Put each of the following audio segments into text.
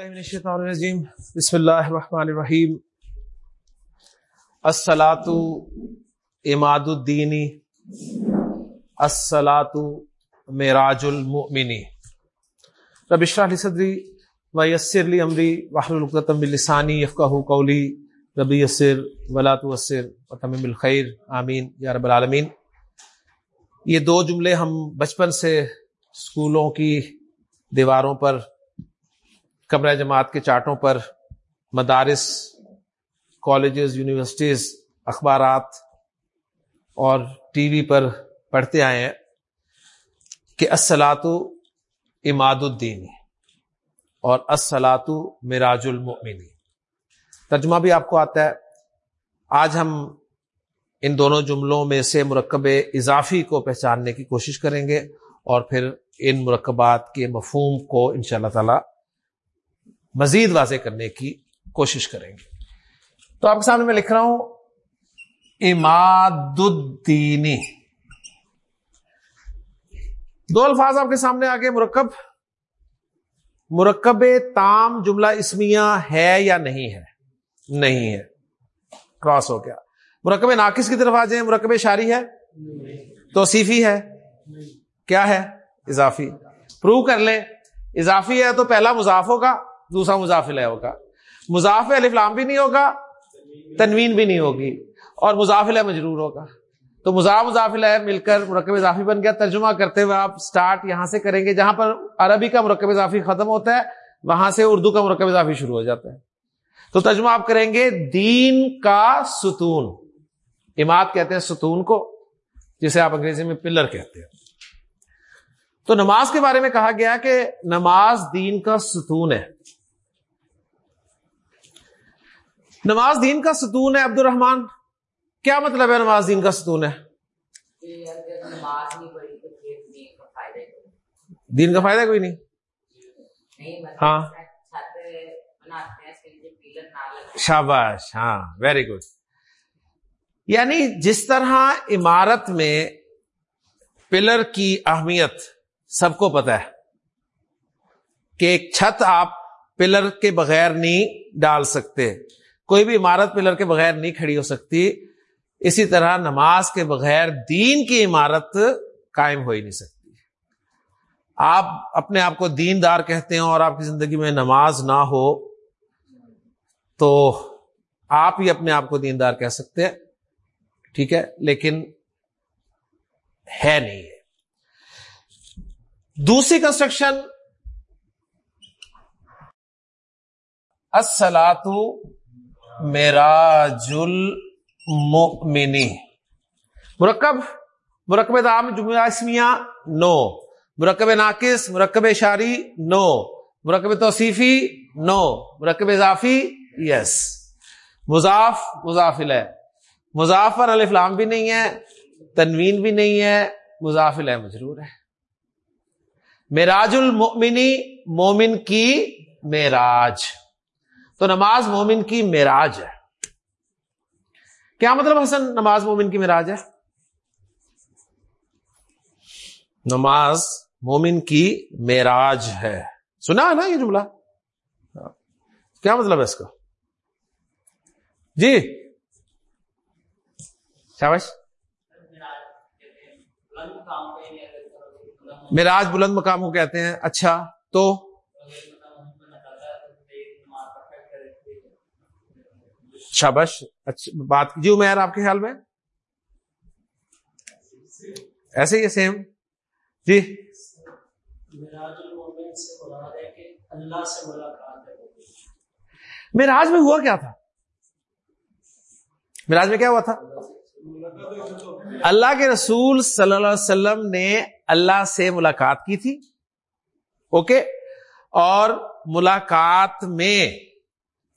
باللہ من الشیطان الرجیم، بسم اللہ الرحمن الرحیم۔ السلاۃ اماد الدینی السلاۃ معراج المؤمنی رب اشرح لي صدری ويسر لي امری، واحلل عقدة من لسانی يفقهوا قولی۔ رب یسر، ولا توسر، وتمم الخیر۔ آمین۔ یا رب العالمین۔ یہ دو جملے ہم بچپن سے اسکولوں کی دیواروں پر کمرہ جماعت کے چارٹوں پر مدارس کالجز یونیورسٹیز اخبارات اور ٹی وی پر پڑھتے آئے ہیں کہ اسلاط اماد الدین اور اسلاط مراج المؤمنی ترجمہ بھی آپ کو آتا ہے۔ آج ہم ان دونوں جملوں میں سے مرکب اضافی کو پہچاننے کی کوشش کریں گے اور پھر ان مرکبات کے مفہوم کو ان شاء اللہ تعالی مزید واضح کرنے کی کوشش کریں گے۔ تو آپ کے سامنے میں لکھ رہا ہوں اماد الدینی دو الفاظ آپ کے سامنے آگے، مرکب۔ مرکب تام جملہ اسمیہ ہے یا نہیں ہے؟ نہیں ہے۔ کراس ہو گیا۔ مرکب ناقص کی طرف آ جائیں، مرکب شاری ہے؟ توصیفی ہے؟ کیا ہے؟ اضافی۔ پروو کر لیں۔ اضافی ہے تو پہلا مضاف ہوگا۔ دوسرا مضافل ہوگا۔ مضاف الفلام بھی نہیں ہوگا، تنوین بھی نہیں ہوگی، اور مضافل مجرور ہوگا۔ تو مضاف مضافل مل کر مرکب اضافی بن گیا۔ ترجمہ کرتے ہوئے آپ سٹارٹ یہاں سے کریں گے، جہاں پر عربی کا مرکب اضافی ختم ہوتا ہے، وہاں سے اردو کا مرکب اضافی شروع ہو جاتا ہے۔ تو ترجمہ آپ کریں گے، دین کا ستون۔ اماد کہتے ہیں ستون کو، جسے آپ انگریزی میں پلر کہتے ہیں۔ تو نماز کے بارے میں کہا گیا کہ نماز دین کا ستون ہے۔ نماز دین کا ستون ہے عبد الرحمان کیا مطلب ہے نماز دین کا ستون ہے؟ دین کا فائدہ کوئی نہیں۔ ہاں۔ شاباش ہاں ویری گڈ یعنی جس طرح عمارت میں پلر کی اہمیت سب کو پتا ہے کہ ایک چھت آپ پلر کے بغیر نہیں ڈال سکتے۔ کوئی بھی عمارت پلر کے بغیر نہیں کھڑی ہو سکتی۔ اسی طرح نماز کے بغیر دین کی عمارت قائم ہو ہی نہیں سکتی۔ آپ اپنے آپ کو دین دار کہتے ہیں اور آپ کی زندگی میں نماز نہ ہو تو آپ ہی اپنے آپ کو دیندار کہہ سکتے ہیں۔ ٹھیک ہے، لیکن ہے نہیں۔ ہے دوسری کنسٹرکشن السلاط میراج المؤمنی مرکب مرکب دام جملہ اسمیہ نو۔ مرکب ناقص، مرکب اشاری نو۔ مرکب توصیفی نو۔ مرکب اضافی، یس۔ مضاف مضافل ہے مضاف پر الفلام بھی نہیں ہے، تنوین بھی نہیں ہے مضافل ہے مجرور ہے۔ میراج المؤمنی مومن کی میراج۔ تو نماز مومن کی معراج ہے۔ کیا مطلب حسن نماز مومن کی معراج ہے؟ نماز مومن کی معراج ہے۔ سنا ہے نا یہ جملہ؟ کیا مطلب ہے اس کا؟ جی۔ شابش میراج بلند مقام کو کہتے ہیں۔ اچھا تو شابش اچھی بات جی عمیر، آپ کے خیال میں؟ ایسے ہی سیم جی۔ میراج میں ہوا کیا تھا؟ میراج میں کیا ہوا تھا؟ اللہ کے رسول صلی اللہ علیہ وسلم نے اللہ سے ملاقات کی تھی۔ اوکے؟ اور ملاقات میں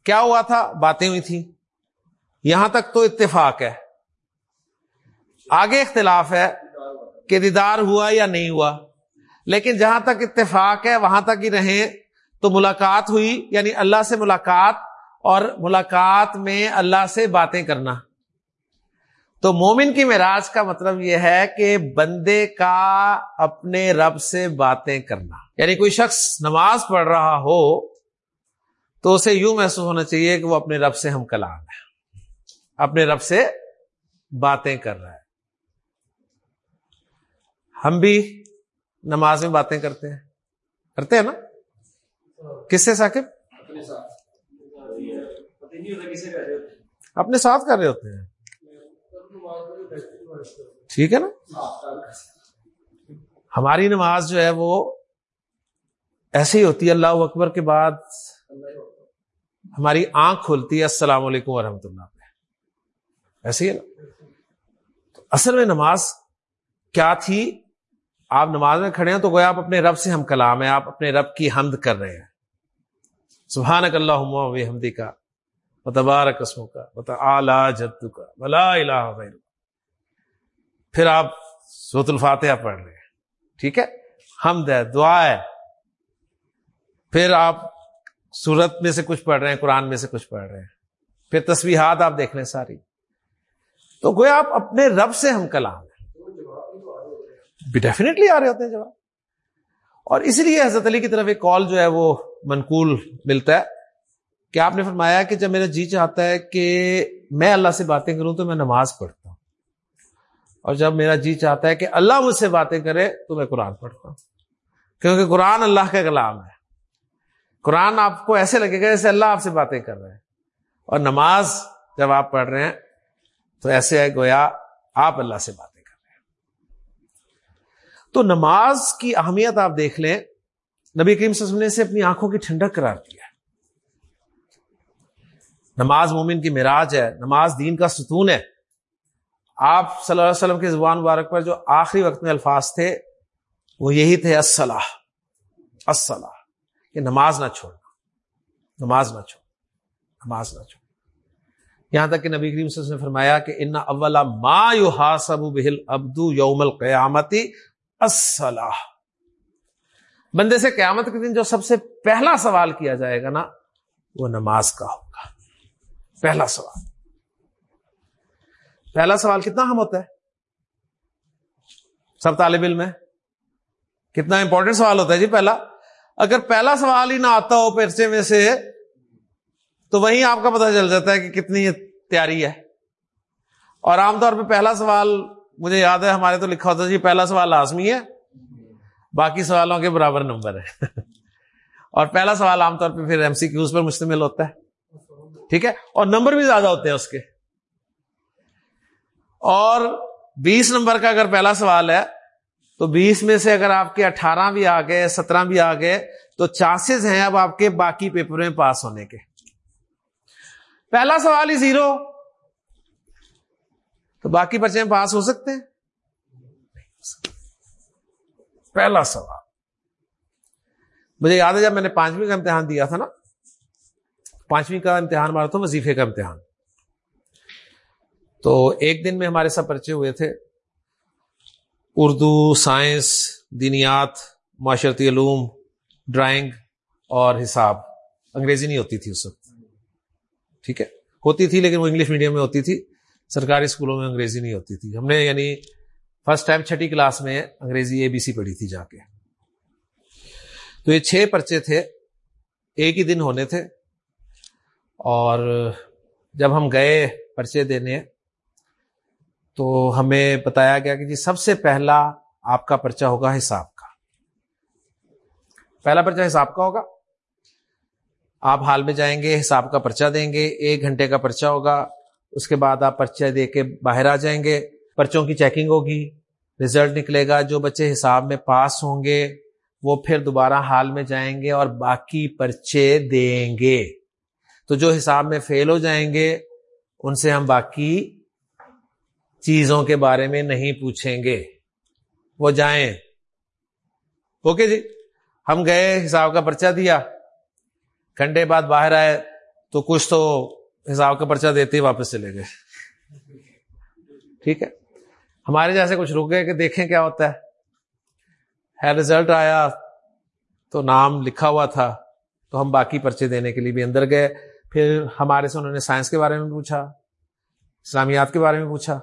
کیا ہوا تھا؟ باتیں ہوئی تھیں۔ یہاں تک تو اتفاق ہے۔ آگے اختلاف ہے کہ دیدار ہوا یا نہیں ہوا۔ لیکن جہاں تک اتفاق ہے، وہاں تک ہی رہیں۔ تو ملاقات ہوئی یعنی اللہ سے ملاقات اور ملاقات میں اللہ سے باتیں کرنا۔ تو مومن کی معراج کا مطلب یہ ہے کہ بندے کا اپنے رب سے باتیں کرنا۔ یعنی کوئی شخص نماز پڑھ رہا ہو تو اسے یوں محسوس ہونا چاہیے کہ وہ اپنے رب سے ہم کلام ہے اپنے رب سے باتیں کر رہا ہے۔ ہم بھی نماز میں باتیں کرتے ہیں۔ کرتے ہیں نا؟ کس سے ثاقب؟ اپنے ساتھ کر رہے ہوتے ہیں۔ ٹھیک ہے نا؟ ہماری نماز جو ہے وہ ایسے ہی ہوتی ہے، اللہ اکبر کے بعد ہماری آنکھ کھلتی ہے۔ السلام علیکم ورحمۃ اللہ۔ ایسے ہی ہے نا؟ اصل میں نماز کیا تھی؟ آپ نماز میں کھڑے ہیں تو گویا آپ اپنے رب سے ہم کلام ہیں، آپ اپنے رب کی حمد کر رہے ہیں۔ سبحان اللہ حمدی کا بتبار قسموں کا بتا اعلی کا بلا الہ پھر آپ سوت الفاتحہ پڑھ رہے ہیں ٹھیک ہے؟ حمد ہے، دعا ہے۔ پھر آپ سورت میں سے کچھ پڑھ رہے ہیں، قرآن میں سے کچھ پڑھ رہے ہیں۔ پھر تصویرات آپ دیکھ لیں ساری۔ تو گویا آپ اپنے رب سے ہم کلام ہیں۔ ڈیفینیٹلی آ رہے ہوتے ہیں جواب۔ اور اسی لیے حضرت علی کی طرف ایک کال جو ہے وہ منقول ملتا ہے۔ کہ آپ نے فرمایا کہ جب میرا جی چاہتا ہے کہ میں اللہ سے باتیں کروں تو میں نماز پڑھتا ہوں۔ اور جب میرا جی چاہتا ہے کہ اللہ مجھ سے باتیں کرے تو میں قرآن پڑھتا ہوں۔ کیونکہ قرآن اللہ کا کلام ہے۔ قرآن آپ کو ایسے لگے گا جیسے اللہ آپ سے باتیں کر رہے ہیں۔ اور نماز جب آپ پڑھ رہے ہیں تو ایسے ہے گویا آپ اللہ سے باتیں کر رہے ہیں۔ تو نماز کی اہمیت آپ دیکھ لیں۔ نبی کریم صلی اللہ علیہ وسلم نے سے اپنی آنکھوں کی ٹھنڈک قرار دیا نماز مومن کی مراج ہے، نماز دین کا ستون ہے۔ آپ صلی اللہ علیہ وسلم کے زبان مبارک پر جو آخری وقت میں الفاظ تھے، وہ یہی تھے، الصلاح۔ الصلاح کہ نماز نہ چھوڑنا۔ نماز نہ چھوڑ نماز نہ چھوڑ یہاں تک کہ نبی کریم صلی اللہ علیہ وسلم نے فرمایا کہ ان اولا ما یحاسب بہل ابدو یوم القیامتی الصلاح۔ بندے سے قیامت کے دن جو سب سے پہلا سوال کیا جائے گا نا، وہ نماز کا ہوگا۔ پہلا سوال۔ پہلا سوال کتنا ہم ہوتا ہے؟ سب طالب علم ہے کتنا امپورٹنٹ سوال ہوتا ہے جی پہلا۔ اگر پہلا سوال ہی نہ آتا ہو پرچے میں سے تو وہیں آپ کا پتہ چل جاتا ہے کہ کتنی تیاری ہے۔ اور عام طور پہ پہلا سوال مجھے یاد ہے، ہمارے تو لکھا ہوتا ہے جی پہلا سوال لازمی ہے، باقی سوالوں کے برابر نمبر ہے۔ اور پہلا سوال عام طور پہ پھر ایم سی کیوز پر مشتمل ہوتا ہے۔ ٹھیک ہے؟ اور نمبر بھی زیادہ ہوتے ہیں اس کے۔ اور بیس نمبر کا اگر پہلا سوال ہے، تو بیس میں سے اگر آپ کے اٹھارہ بھی آ گئے سترہ بھی آ گئے تو چانسز ہیں اب آپ کے باقی پیپر میں پاس ہونے کے۔ پہلا سوال ہی زیرو۔ تو باقی بچے پاس ہو سکتے ہیں؟ پہلا سوال۔ مجھے یاد ہے جب میں نے پانچویں کا امتحان دیا تھا نا؟ پانچویں کا امتحان مارا تھا، وظیفے کا امتحان۔ تو ایک دن میں ہمارے سب پرچے ہوئے تھے۔ اردو، سائنس، دینیات، معاشرتی علوم، ڈرائنگ اور حساب۔ انگریزی نہیں ہوتی تھی اس وقت۔ ٹھیک ہے؟ ہوتی تھی لیکن وہ انگلش میڈیم میں ہوتی تھی۔ سرکاری اسکولوں میں انگریزی نہیں ہوتی تھی۔ ہم نے یعنی فرسٹ ٹائم چھٹی کلاس میں انگریزی اے بی سی پڑھی تھی جا کے۔ تو یہ چھ پرچے تھے۔ ایک ہی دن ہونے تھے۔ اور جب ہم گئے پرچے دینے، تو ہمیں بتایا گیا کہ جی سب سے پہلا آپ کا پرچہ ہوگا حساب کا۔ پہلا پرچہ حساب کا ہوگا۔ آپ حال میں جائیں گے، حساب کا پرچہ دیں گے، ایک گھنٹے کا پرچہ ہوگا، اس کے بعد آپ پرچہ دے کے باہر آ جائیں گے، پرچوں کی چیکنگ ہوگی ریزلٹ نکلے گا، جو بچے حساب میں پاس ہوں گے، وہ پھر دوبارہ حال میں جائیں گے اور باقی پرچے دیں گے۔ تو جو حساب میں فیل ہو جائیں گے، ان سے ہم باقی چیزوں کے بارے میں نہیں پوچھیں گے۔ وہ جائیں۔ اوکے جی ہم گئے، حساب کا پرچہ دیا۔ گھنٹے بعد باہر آئے تو کچھ تو حساب کا پرچہ دیتے ہی واپس چلے گئے۔ ٹھیک ہے۔ ہمارے جیسے کچھ رک گئے کہ دیکھیں کیا ہوتا ہے۔ رزلٹ آیا تو نام لکھا ہوا تھا تو ہم باقی پرچے دینے کے لیے بھی اندر گئے۔ پھر ہمارے سے انہوں نے سائنس کے بارے میں پوچھا، اسلامیات کے بارے میں پوچھا۔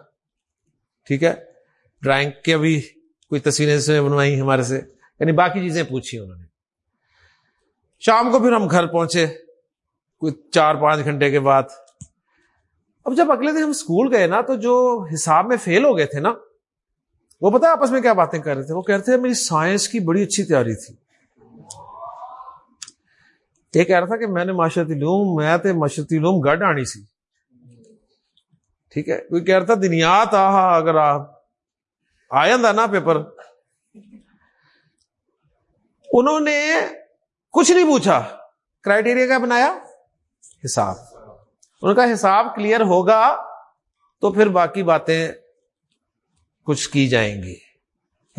ٹھیک ہے۔ ڈرائنگ کے بھی کوئی تصویریں سے بنوائی ہمارے سے یعنی باقی چیزیں پوچھی انہوں نے۔ شام کو پھر ہم گھر پہنچے، کوئی چار پانچ گھنٹے کے بعد۔ اب جب اگلے دن ہم اسکول گئے نا، تو جو حساب میں فیل ہو گئے تھے نا، وہ پتا آپس میں کیا باتیں کر رہے تھے؟ وہ کہتے تھے، میری سائنس کی بڑی اچھی تیاری تھی۔ یہ کہہ رہا تھا کہ میں نے معاشرتی علوم، میں معاشرتی علوم گڑھ آنی سی۔ ٹھیک ہے، کوئی کہہ رہا تھا دنیا تھا اگر آپ آیا نا پیپر انہوں نے کچھ نہیں پوچھا۔ کرائٹیریا کیا بنایا؟ حساب۔ ان کا حساب کلیئر ہوگا تو پھر باقی باتیں کچھ کی جائیں گی۔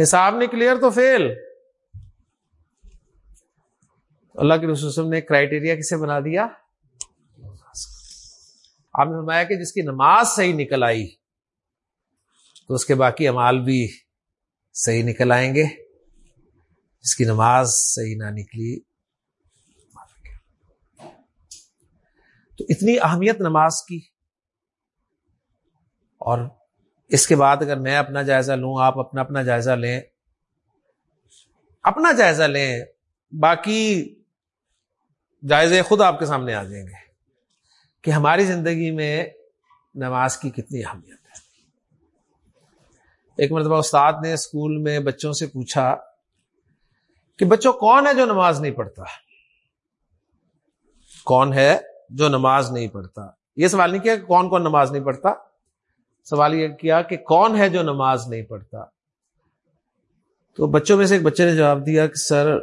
حساب نہیں کلیئر تو فیل اللہ کے رسول نے کرائٹیریا کسے بنا دیا؟ آپ نے فرمایا کہ جس کی نماز صحیح نکل آئی، تو اس کے باقی امال بھی صحیح نکل آئیں گے۔ جس کی نماز صحیح نہ نکلی تو اتنی اہمیت نماز کی۔ اور اس کے بعد اگر میں اپنا جائزہ لوں، آپ اپنا اپنا جائزہ لیں۔ اپنا جائزہ لیں، باقی جائزے خود آپ کے سامنے آ جائیں گے کہ ہماری زندگی میں نماز کی کتنی اہمیت ہے۔ ایک مرتبہ استاد نے اسکول میں بچوں سے پوچھا کہ بچوں، کون ہے جو نماز نہیں پڑھتا؟ کون ہے؟ جو نماز نہیں پڑھتا۔ یہ سوال نہیں کیا کہ کون کون نماز نہیں پڑھتا؟ سوال یہ کیا کہ کون ہے جو نماز نہیں پڑھتا؟ تو بچوں میں سے ایک بچے نے جواب دیا کہ سر،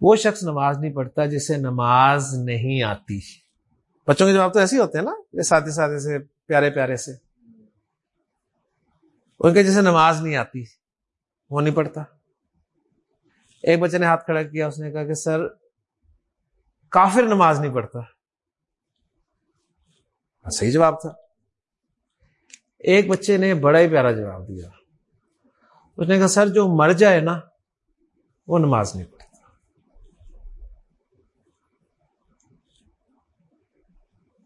وہ شخص نماز نہیں پڑھتا جسے نماز نہیں آتی۔ بچوں کے جواب تو ایسے ہی ہوتے ہیں نا ساتھ ساتھ سے، پیارے پیارے سے۔ ان کے جیسے نماز نہیں آتی، وہ نہیں پڑھتا۔ ایک بچے نے ہاتھ کھڑا کیا، اس نے کہا کہ سر کافر نماز نہیں پڑھتا۔ صحیح جواب تھا۔ ایک بچے نے بڑا ہی پیارا جواب دیا۔ اس نے کہا سر جو مر جائے نا وہ نماز نہیں پڑھتا۔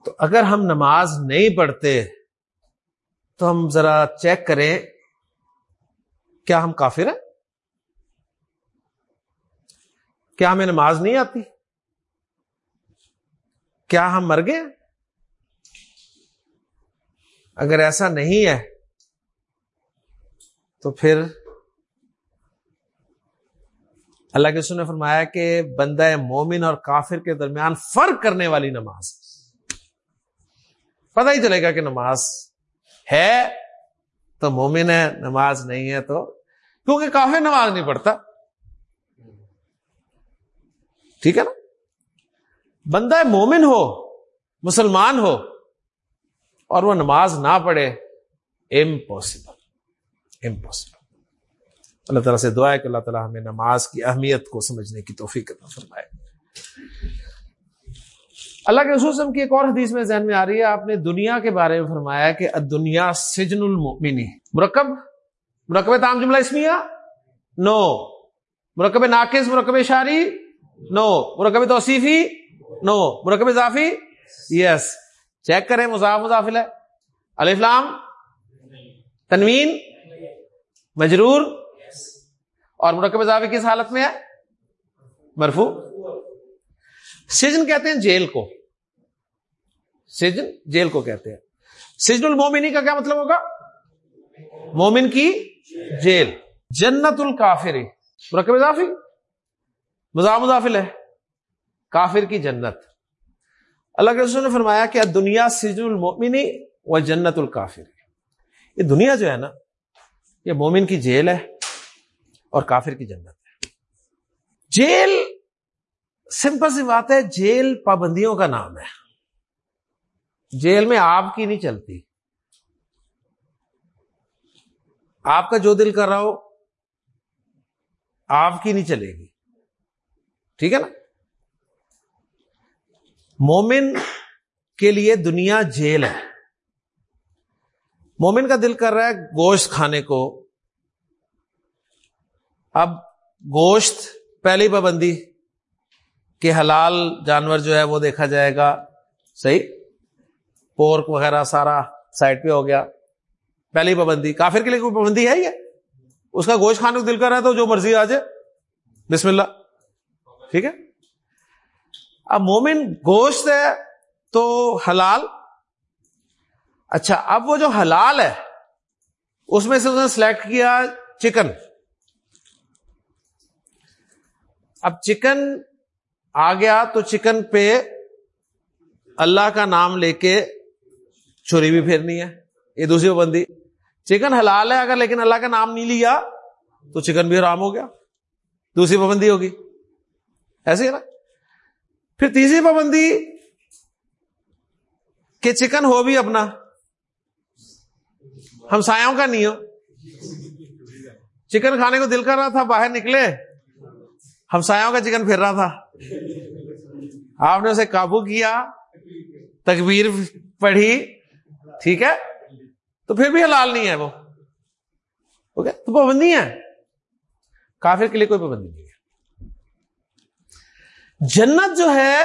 تو اگر ہم نماز نہیں پڑھتے تو ہم ذرا چیک کریں کیا ہم کافر ہیں؟ کیا ہمیں نماز نہیں آتی؟ کیا ہم مر گئے؟ اگر ایسا نہیں ہے، تو پھر اللہ کے سن نے فرمایا کہ بندہ مومن اور کافر کے درمیان فرق کرنے والی نماز پتہ ہی چلے گا کہ نماز ہے تو مومن ہے، نماز نہیں ہے تو، کیونکہ کافر نماز نہیں پڑھتا۔ ٹھیک ہے نا؟ بندہ مومن ہو، مسلمان ہو، اور وہ نماز نہ پڑھے امپاسبل امپاسبل اللہ تعالیٰ سے دعا ہے کہ اللہ تعالیٰ ہمیں نماز کی اہمیت کو سمجھنے کی توفیق فرمائے۔ اللہ کے رسول کی ایک اور حدیث میں ذہن میں آ رہی ہے، آپ نے دنیا کے بارے میں فرمایا کہ دنیا سجن المؤمنی مرکب مرکب تام جملہ اسمیہ نو مرکب ناقص، مرکب شاری نو مرکب توصیفی؟ نو، مرکب اضافی؟ یس چیک کریں، مضاف مضافل ہے الفلام تنوین؟ مجرور؟ اور مرکب اضافی کس حالت میں ہے؟ مرفو سجن کہتے ہیں جیل کو. سجن جیل کو کہتے ہیں. سجن المومنی کا کیا مطلب ہوگا؟ مومن کی جیل. جنت الکافر مرکب اضافی؟ مضاف مضافل ہے کافر کی جنت۔ اللہ کے رسول نے فرمایا کہ دنیا سجن المومنی و جنت الکافر۔ یہ دنیا جو ہے نا، یہ مومن کی جیل ہے اور کافر کی جنت ہے۔ جیل، سمپل سی بات ہے، جیل پابندیوں کا نام ہے۔ جیل میں آپ کی نہیں چلتی۔ آپ کا جو دل کر رہا ہو، آپ کی نہیں چلے گی۔ ٹھیک ہے نا؟ مومن کے لیے دنیا جیل ہے۔ مومن کا دل کر رہا ہے گوشت کھانے کو۔ اب گوشت پہلی پابندی کہ حلال جانور جو ہے وہ دیکھا جائے گا۔ صحیح؟ پورک وغیرہ سارا سائڈ پہ ہو گیا۔ پہلی پابندی۔ کافر کے لیے کوئی پابندی ہے یہ؟ اس کا گوشت کھانے کو دل کر رہا ہے تو جو مرضی آ جائے۔ بسم اللہ۔ ٹھیک ہے؟ اب مومن گوشت ہے تو حلال؟ اچھا اب وہ جو حلال ہے، اس میں سے اس نے سلیکٹ کیا چکن اب چکن آ گیا تو چکن پہ اللہ کا نام لے کے چھری بھی پھیرنی ہے، یہ دوسری پابندی۔ چکن حلال ہے اگر، لیکن اللہ کا نام نہیں لیا تو چکن بھی آرام ہو گیا۔ دوسری پابندی ہوگی۔ ایسے ہی نا؟ پھر تیسری پابندی کہ چکن ہو بھی اپنا۔ ہمسایوں کا نہیں ہو۔ چکن کھانے کو دل کر رہا تھا، باہر نکلے۔ ہمسایوں کا چکن پھر رہا تھا۔ آپ نے اسے قابو کیا، تکبیر پڑھی، ٹھیک ہے؟ تو پھر بھی حلال نہیں ہے وہ۔ تو پابندی ہے۔ کافر کے لیے کوئی پابندی نہیں۔ جنت جو ہے،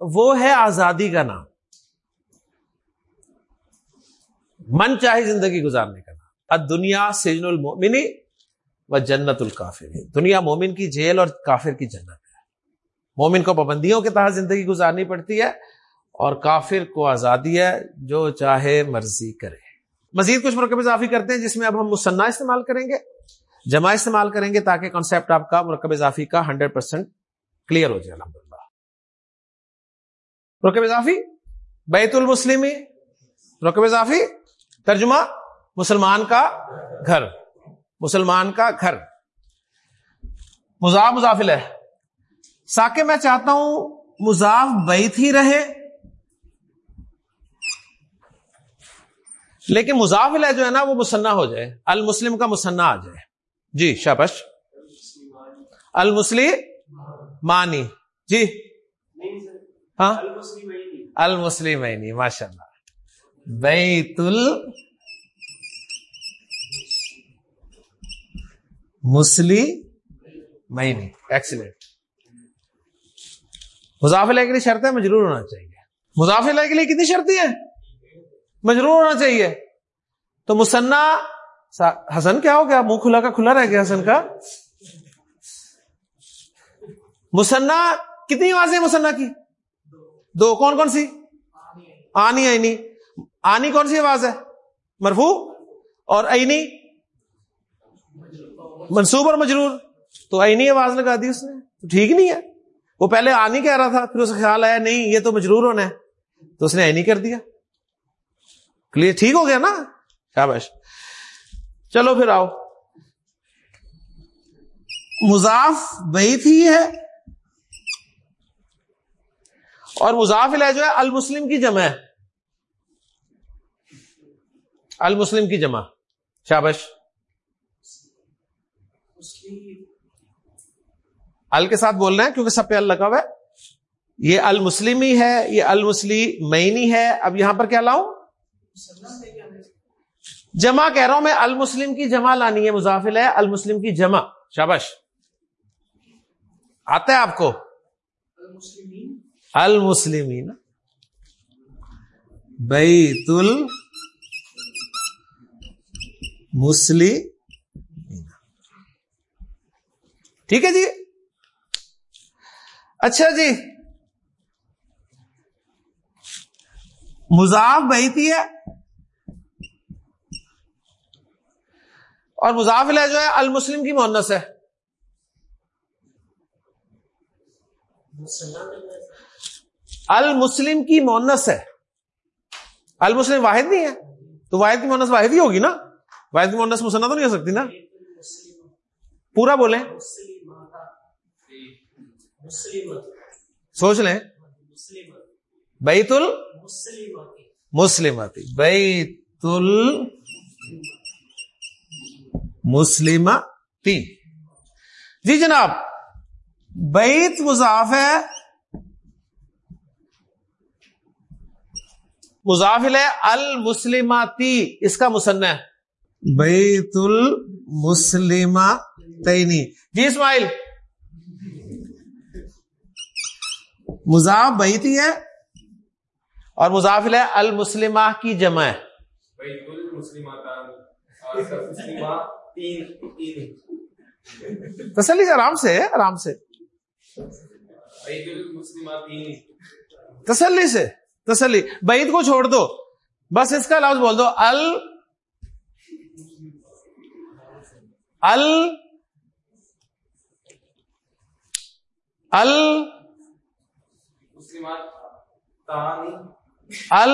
وہ ہے آزادی کا نام۔ من چاہے زندگی گزارنے کا نام۔ دنیا سجن المومنی و جنت الکافر دنیا مومن کی جیل اور کافر کی جنت ہے۔ مومن کو پابندیوں کے تحت زندگی گزارنی پڑتی ہے اور کافر کو آزادی ہے جو چاہے مرضی کرے۔ مزید کچھ مرکب اضافی کرتے ہیں جس میں اب ہم مصنع استعمال کریں گے۔ جمع استعمال کریں گے تاکہ کانسیپٹ آپ کا مرکب اضافی کا ہنڈریڈ پرسینٹ کلیئر ہو جائے الحمد للہ مرکب اضافی، بیت المسلم مرکب اضافی، ترجمہ، مسلمان کا گھر۔ مسلمان کا گھر۔ مضاف مضافل ہے ساکے میں چاہتا ہوں مضاف بیت ہی رہے۔ لیکن مضافل ہے جو ہے نا، وہ مسنہ ہو جائے۔ المسلم کا مسنہ آ جائے۔ جی شابش المسلم مانی۔ جی؟ ہاں؟ المسلم ماشاء اللہ بیت ال مسلی مہینی ایکسیلنٹ مضافلہ کے لیے شرطیں مجرور ہونا چاہیے۔ مضافلہ کے لیے کتنی شرطیں ہیں؟ مجرور ہونا چاہیے۔ تو مسنا حسن کیا ہو گیا؟ منہ کھلا کا کھلا رہ گیا حسن کا۔ مسنا کتنی آوازیں مسنا کی؟ دو، کون کون سی؟ آنی، آئینی۔ آنی کون سی آواز ہے؟ مرفو اور اینی منصوب اور مجرور۔ تو اینی آواز لگا دی اس نے، تو ٹھیک نہیں ہے۔ وہ پہلے آنی کہہ رہا تھا، پھر اس کا خیال آیا، نہیں، یہ تو مجرور ہونا ہے۔ تو اس نے اینی کر دیا۔ کلیئر ٹھیک ہو گیا نا؟ شابش چلو پھر آؤ۔ مضاف بیت ہی ہے۔ اور مضاف جو ہے المسلم کی جمع ہے۔ المسلم کی جمع۔ شابش۔ ال کے ساتھ بول رہے ہیں کیونکہ سب پہ ال لگا ہوا ہے۔ یہ المسلمی ہے، یہ المسلم مینی ہے۔ اب یہاں پر کیا لاؤں؟ جمع کہہ رہا ہوں میں المسلم کی جمع لانی ہے مضافل ہے المسلم کی جمع۔ شابش۔ آتا ہے آپ کو۔ المسلمین بیت ال ٹھیک ہے جی؟ اچھا جی۔ مضاف بہتی ہے۔ اور مضافل ہے جو ہے، المسلم کی مونس ہے۔ المسلم کی مونس ہے۔ المسلم واحد نہیں ہے۔ تو واحد کی مونس واحد ہی ہوگی نا۔ واحد مونس مسنا تو نہیں ہو سکتی نا۔ پورا بولیں۔ سوچ لیں۔ بیت ال مسلمتی بیت السلمتی جی جناب، بیت مضاف ہے۔ مضافل ہے المسلماتی اس کا مسنہ ہے۔ بیت المسلم تینی جی اسماعیل۔ مضاف بیتی ہے؟ اور مضافل ہے المسلمہ کی جمع ہے۔ تسلی سے آرام سے آرام سے۔ تسلی سے۔ تسلی۔ بعید کو چھوڑ دو۔ بس اس کا لفظ بول دو۔ ال ال ال ال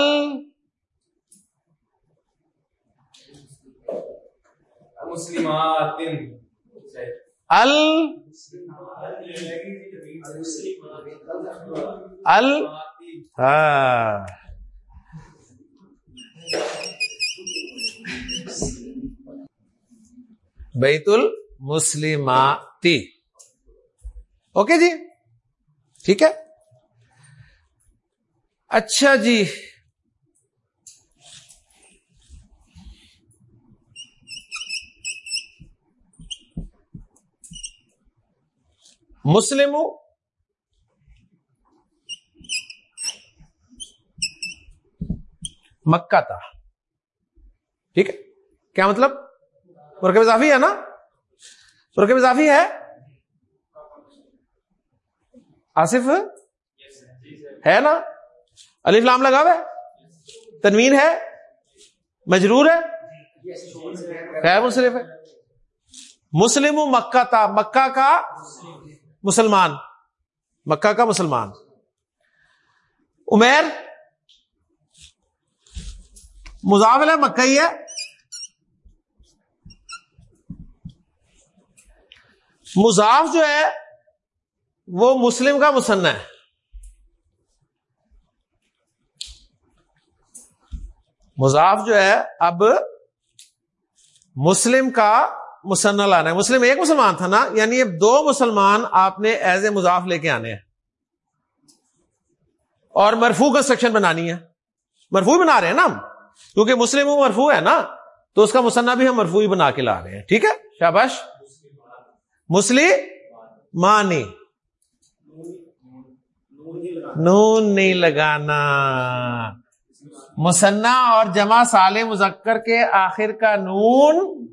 مسلمات ال ال ہاں۔ بیت المسلماتی اوکے جی؟ ٹھیک ہے؟ اچھا جی۔ مسلم مکہ تھا۔ ٹھیک ہے؟ کیا مطلب؟ مرکب اضافی ہے نا؟ مرکب اضافی ہے؟ آصف؟ ہے نا؟ علی فلام لگا ہوا ہے؟ تنوین ہے؟ مجرور ہے؟ ہے منصرف ہے۔ مسلم مکہ تھا۔ مکہ کا مسلمان۔ مکہ کا مسلمان۔ عمیر؟ مزاول ہے مکہ ہی ہے۔ مضاف جو ہے، وہ مسلم کا مسن ہے۔ مضاف جو ہے، اب مسلم کا مسن لانا ہے۔ مسلم ایک مسلمان تھا نا یعنی اب دو مسلمان آپ نے ایز اے مضاف لے کے آنے ہیں۔ اور مرفو کنسٹرکشن بنانی ہے۔ مرفو بنا رہے ہیں نا ہم۔ کیونکہ مسلم مرفو ہے نا، تو اس کا مسنہ بھی ہم مرفو ہی بنا کے لا رہے ہیں، ٹھیک ہے؟ شاباش؟ مسلم مانی نون نہیں لگانا۔ مسنا اور جمع سال مذکر کے آخر کا نون۔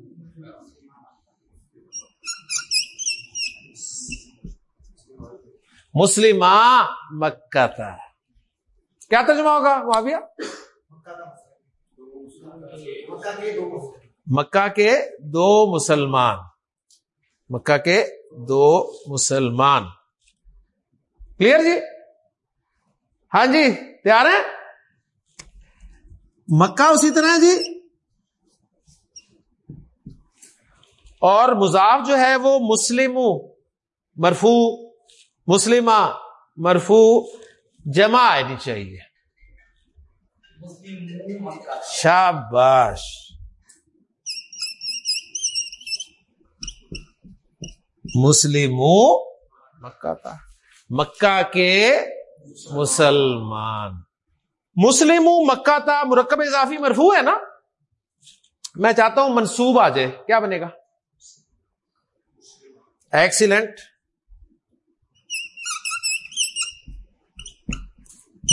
مسلم مکہ تھا۔ کیا ترجمہ ہوگا معاویہ مکہ کے دو مسلمان۔ مکہ کے دو مسلمان۔ کلیئر جی؟ ہاں جی تیار ہے مکہ اسی طرح جی۔ اور مضاف جو ہے وہ مسلم مرفو مسلمہ مرفو جمع آنی چاہیے۔ شاباش. مسلم مکہ کا. مکہ کے مسلمان. مسلم مکہ تھا مرکب اضافی مرفوع ہے نا؟ میں چاہتا ہوں منصوب آ جائے. کیا بنے گا؟ ایکسیلنٹ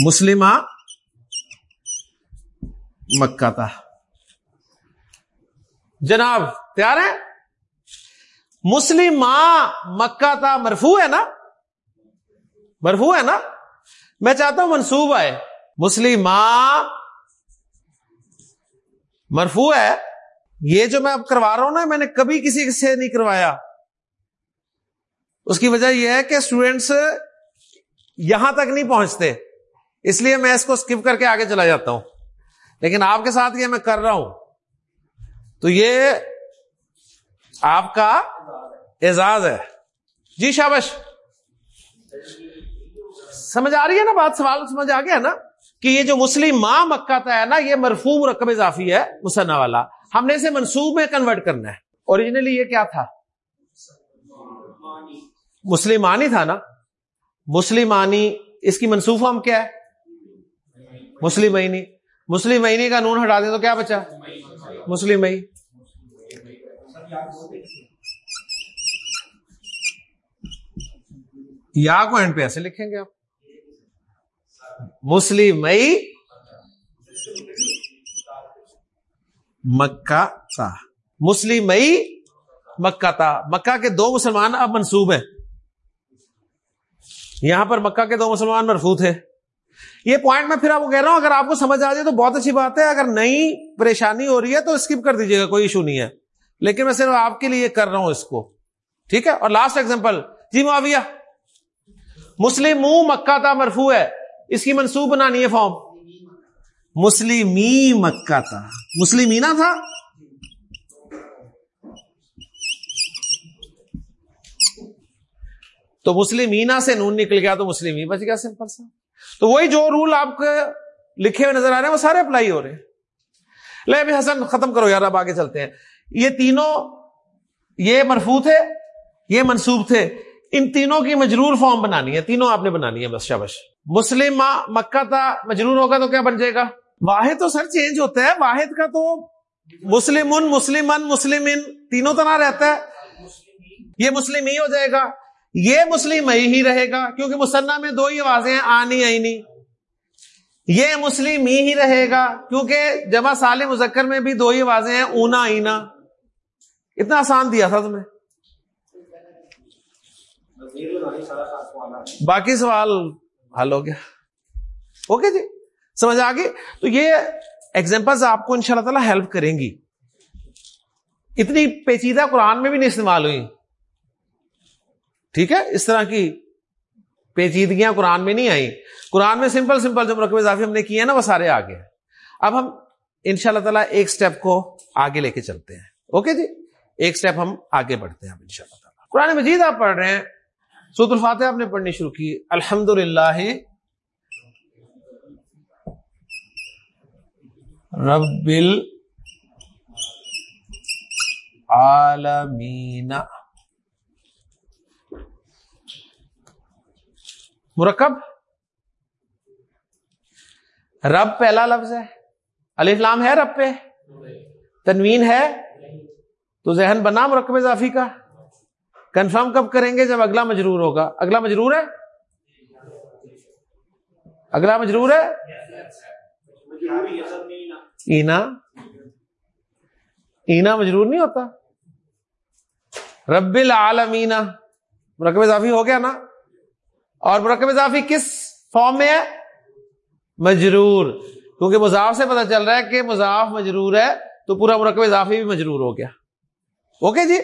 مسلمہ مکہ تھا۔ جناب، تیار ہے مسلم مکہ تھا مرفو ہے نا؟ مرفو ہے نا؟ میں چاہتا ہوں منصوب آئے۔ مسلم مرفو ہے۔ یہ جو میں اب کروا رہا ہوں نا، میں نے کبھی کسی سے نہیں کروایا۔ اس کی وجہ یہ ہے کہ اسٹوڈینٹس یہاں تک نہیں پہنچتے۔ اس لیے میں اس کو اسکپ کر کے آگے چلا جاتا ہوں۔ لیکن آپ کے ساتھ یہ میں کر رہا ہوں۔ تو یہ آپ کا اعزاز ہے۔ جی شابش۔ سمجھ آ رہی ہے نا بات؟ سوال سمجھ آ گیا نا کہ یہ جو مسلم ماں مکہ تھا ہے نا، یہ مرفوم رقم اضافی ہے مسنا والا۔ ہم نے اسے منصوب میں کنورٹ کرنا ہے۔ اوریجنلی یہ کیا تھا؟ مسلمانی تھا نا۔ مسلمانی، اس کی منصوب ہم کیا ہے؟ مسلم مسلم معنی کا نون ہٹا دیں تو کیا بچا؟ مسلم مئی۔ یا کو اینڈ پہ ایسے لکھیں گے آپ؟ مسلم مئی۔ مکہ تھا مسلم مئی۔ مکہ تھا مکہ کے دو مسلمان اب منصوب ہیں۔ یہاں پر مکہ کے دو مسلمان مرفو تھے۔ یہ پوائنٹ میں پھر آپ کو کہہ رہا ہوں، اگر آپ کو سمجھ آ جائے تو بہت اچھی بات ہے۔ اگر نئی پریشانی ہو رہی ہے تو اسکپ کر دیجیے گا، کوئی ایشو نہیں ہے۔ لیکن میں صرف آپ کے لیے کر رہا ہوں اس کو۔ ٹھیک ہے؟ اور لاسٹ ایگزامپل جی معاویہ مسلم مکہ تھا مرفو ہے۔ اس کی منسوب بنانی ہے فارم مسلمی مکہ تھا مسلمینا تھا؟ تو مسلمینا سے نون نکل گیا تو مسلم بچ گیا سمپل سا۔ تو وہی جو رول آپ کے لکھے ہوئے نظر آ رہے ہیں، وہ سارے اپلائی ہو رہے ہیں۔ لے ابھی حسن، ختم کرو یار، اب آگے چلتے ہیں۔ یہ تینوں، یہ مرفو تھے، یہ منسوب تھے۔ ان تینوں کی مجرور فارم بنانی ہے، تینوں آپ نے بنانی ہے، بس شابش۔ مسلم مکہ تھا مجرور ہوگا تو کیا بن جائے گا؟ واحد تو سر چینج ہوتا ہے، واحد کا تو مسلم ان مسلم ان مسلم ان تینوں تو نہ رہتا ہے۔ یہ مسلم ہی ہو جائے گا۔ یہ مسلم ہی رہے گا کیونکہ مسنہ میں دو ہی آوازیں ہیں آنی آئینی یہ مسلم ہی رہے گا کیونکہ جمع سال مذکر میں بھی دو ہی آوازیں ہیں اونا اینا اتنا آسان دیا تھا تمہیں۔ باقی سوال حل ہو گیا۔ اوکے جی؟ سمجھ آ گئی؟ تو یہ ایگزامپل آپ کو ان شاء اللہ تعالی ہیلپ کریں گی۔ اتنی پیچیدہ قرآن میں بھی نہیں استعمال ہوئی۔ ٹھیک ہے؟ اس طرح کی پیچیدگیاں قرآن میں نہیں آئی قرآن میں سمپل سمپل جو مرکب اضافی ہم نے کیے ہیں نا، وہ سارے آگے ہیں۔ اب ہم ان شاء اللہ تعالیٰ ایک اسٹیپ کو آگے لے کے چلتے ہیں۔ اوکے جی؟ ایک اسٹیپ ہم آگے بڑھتے ہیں ان شاء اللہ تعالیٰ۔ قرآن مجید آپ پڑھ رہے ہیں۔ سوت الفاتح آپ نے پڑھنی شروع کی۔ الحمد للہ رب العالمین۔ مرکب. رب پہلا لفظ ہے. الفلام ہے رب پہ. تنوین ہے. تو ذہن بنا مرکب اضافی کا. کنفرم کب کریں گے؟ جب اگلا مجرور ہوگا. اگلا مجرور ہے؟ اگلا مجرور ہے؟ اینا. اینا مجرور نہیں ہوتا. رب العالمین. مرکب اضافی ہو گیا نا؟ اور مرکب اضافی کس فارم میں ہے؟ مجرور. کیونکہ مضاف سے پتہ چل رہا ہے کہ مضاف مجرور ہے، تو پورا مرکب اضافی بھی مجرور ہو گیا. اوکے جی؟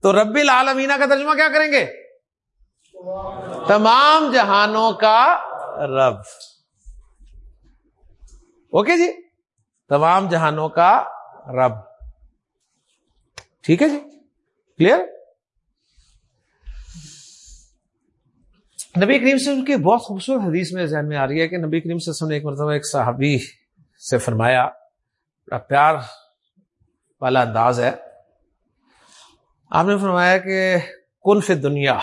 تو رب العالمینہ کا ترجمہ کیا کریں گے؟ تمام جہانوں کا رب. اوکے جی؟ تمام جہانوں کا رب. ٹھیک ہے جی؟ کلیئر نبی کریم سے ان کی بہت خوبصورت حدیث میں ذہن میں آ رہی ہے کہ نبی کریم سے نے ایک مرتبہ ایک صحابی سے فرمایا پیار والا انداز ہے۔ آپ نے فرمایا کہ کن فی دنیا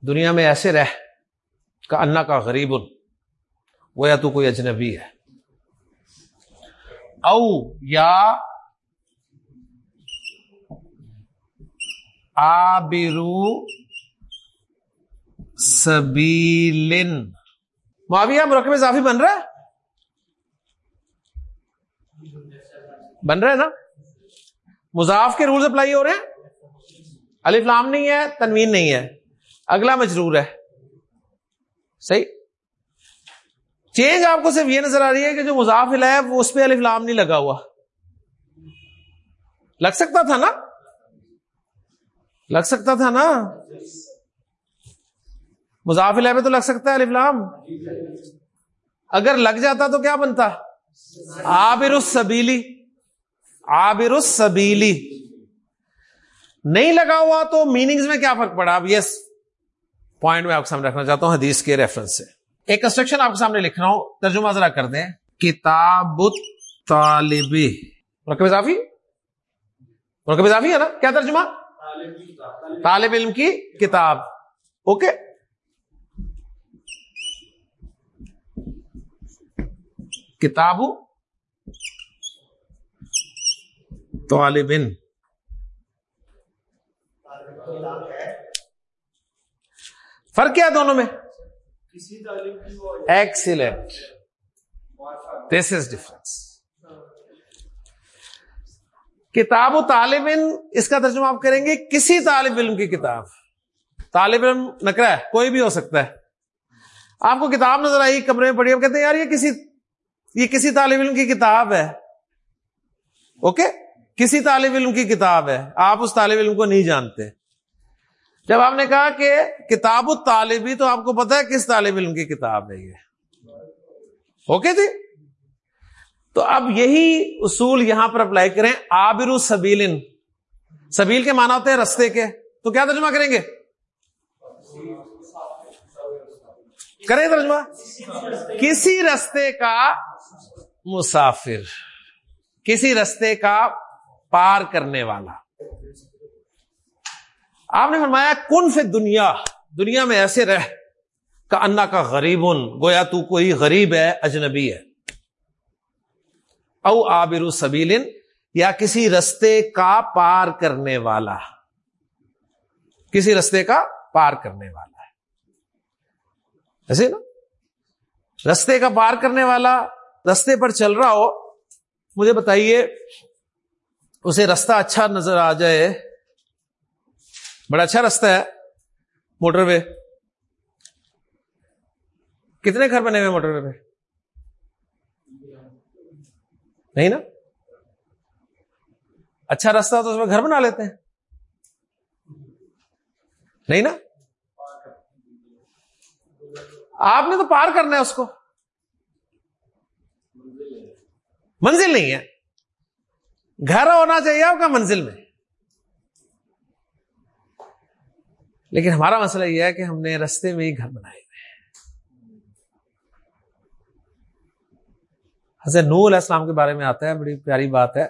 دنیا میں ایسے رہ کا انا کا غریب وہ یا تو کوئی اجنبی ہے۔ او یا آبرو سبیلن۔ معاویہ مرکب اضافی بن رہا ہے؟ بن رہا ہے نا؟ مضاف کے رولز اپلائی ہو رہے ہیں؟ الف لام نہیں ہے، تنوین نہیں ہے۔ اگلا مجرور ہے۔ صحیح؟ چینج آپ کو صرف یہ نظر آ رہی ہے کہ جو مضاف ہے، وہ اس پہ الف لام نہیں لگا ہوا۔ لگ سکتا تھا نا؟ لگ سکتا تھا نا؟ مضاف پہ تو لگ سکتا ہے لام۔ اگر لگ جاتا تو کیا بنتا؟ آبر السبیلی۔ آبر السبیلی۔ نہیں لگا ہوا تو میننگز میں کیا فرق پڑا؟ اب یس پوائنٹ میں آپ کے سامنے رکھنا چاہتا ہوں، حدیث کے ریفرنس سے۔ ایک کنسٹرکشن آپ کے سامنے لکھ رہا ہوں، ترجمہ ذرا کر دیں۔ کتاب طالبی رقب اضافی؟ رقب اضافی ہے نا؟ کیا ترجمہ؟ طالب علم کی کتاب۔ اوکے کتاب طالب فرق کیا دونوں میں؟ ایکسیلنٹ دس از ڈفرنس کتاب و طالب علم اس کا ترجمہ آپ کریں گے، کسی طالب علم کی کتاب۔ طالب علم نکرا ہے، کوئی بھی ہو سکتا ہے۔ آپ کو کتاب نظر آئی، کمرے میں پڑھی آپ کہتے ہیں، یار یہ کسی یہ کسی طالب علم کی کتاب ہے؟ اوکے؟ کسی طالب علم کی کتاب ہے؟ آپ اس طالب علم کو نہیں جانتے۔ جب آپ نے کہا کہ کتاب الطالبی تو آپ کو پتا ہے کس طالب علم کی کتاب ہے یہ۔ اوکے جی؟ تو اب یہی اصول یہاں پر اپلائی کریں۔ آبر سبیل سبیل کے مانا ہوتے ہیں رستے کے۔ تو کیا ترجمہ کریں گے؟ کریں ترجمہ؟ کسی رستے کا مسافر، کسی رستے کا پار کرنے والا۔ آپ نے فرمایا، کن سے دنیا؟ دنیا میں ایسے رہ، کا انا کا غریب گویا تو کوئی غریب ہے، اجنبی ہے۔ او آبر سبیل یا کسی رستے کا پار کرنے والا۔ کسی رستے کا پار کرنے والا ہے۔ ایسے نا؟ رستے کا پار کرنے والا رستے پر چل رہا ہو، مجھے بتائیے، اسے رستہ اچھا نظر آ جائے۔ بڑا اچھا رستہ ہے، موٹر وے۔ کتنے گھر بنے ہوئے موٹر وے پہ نہیں نا؟ اچھا رستہ تو اس میں گھر بنا لیتے ہیں۔ نہیں نا؟ آپ نے تو پار کرنا ہے اس کو۔ منزل نہیں ہے۔ گھر ہونا چاہیے آپ کا منزل میں۔ لیکن ہمارا مسئلہ یہ ہے کہ ہم نے رستے میں ہی گھر بنائے ہوئے حضرت نور علیہ السلام کے بارے میں آتا ہے، بڑی پیاری بات ہے۔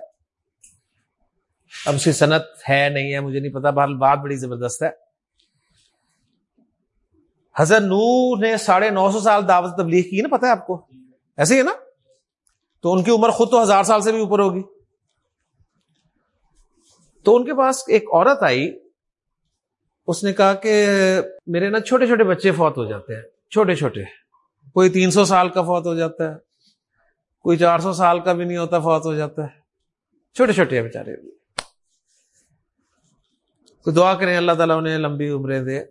اب اس کی صنعت ہے نہیں ہے، مجھے نہیں پتا، بہرحال بات بڑی زبردست ہے۔ حضرت نور نے ساڑھے نو سو سال دعوت تبلیغ کی نا پتا ہے آپ کو؟ ایسے ہی ہے نا؟ تو ان کی عمر خود تو ہزار سال سے بھی اوپر ہوگی۔ تو ان کے پاس ایک عورت آئی، اس نے کہا کہ میرے نا چھوٹے چھوٹے بچے فوت ہو جاتے ہیں، چھوٹے چھوٹے۔ کوئی تین سو سال کا فوت ہو جاتا ہے، کوئی چار سو سال کا بھی نہیں ہوتا فوت ہو جاتا ہے۔ چھوٹے چھوٹے بےچارے کوئی دعا کریں اللہ تعالیٰ انہیں لمبی عمریں دے۔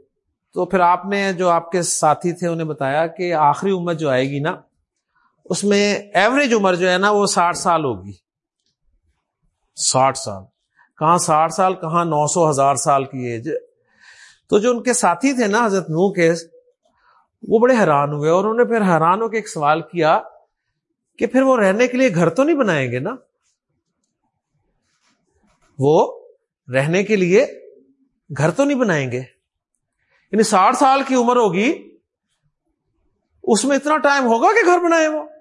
تو پھر آپ نے جو آپ کے ساتھی تھے انہیں بتایا کہ آخری عمر جو آئے گی نا اس میں ایوریج عمر جو ہے نا وہ ساٹھ سال ہوگی۔ ساٹھ سال۔ کہاں ساٹھ سال، کہاں نو سو ہزار سال کی ایج تو جو ان کے ساتھی تھے نا حضرت نو کے وہ بڑے حیران ہوئے اور انہوں نے پھر حیران ہو کے ایک سوال کیا کہ پھر وہ رہنے کے لیے گھر تو نہیں بنائیں گے نا؟ وہ رہنے کے لیے گھر تو نہیں بنائیں گے۔ یعنی ساٹھ سال کی عمر ہوگی، اس میں اتنا ٹائم ہوگا کہ گھر بنائے وہ؟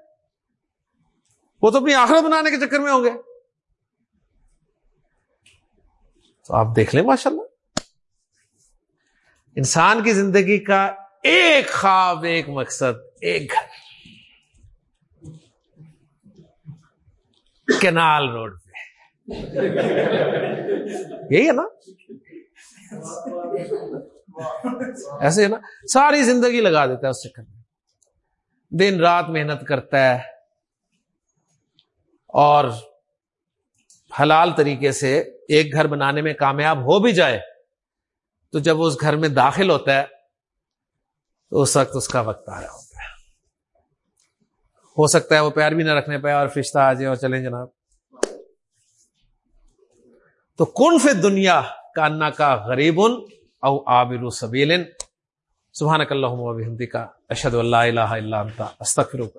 وہ تو اپنی آخرت بنانے کے چکر میں ہوں گے۔ تو آپ دیکھ لیں ماشاء اللہ انسان کی زندگی کا ایک خواب، ایک مقصد، ایک گھر۔ کینال روڈ پہ۔ یہی ہے نا؟ ایسے ہے نا؟ ساری زندگی لگا دیتا ہے اس چکر میں۔ دن رات محنت کرتا ہے۔ اور حلال طریقے سے ایک گھر بنانے میں کامیاب ہو بھی جائے، تو جب وہ اس گھر میں داخل ہوتا ہے، تو اس وقت اس کا وقت آ رہا ہوتا ہے۔ ہو سکتا ہے وہ پیار بھی نہ رکھنے پائے اور فشتہ آ جائے اور چلیں جناب۔ تو کن فی دنیا کا کا غریب او آبر سبیل سبحان اللہ کا اشد اللہ الہ اللہ استغفرک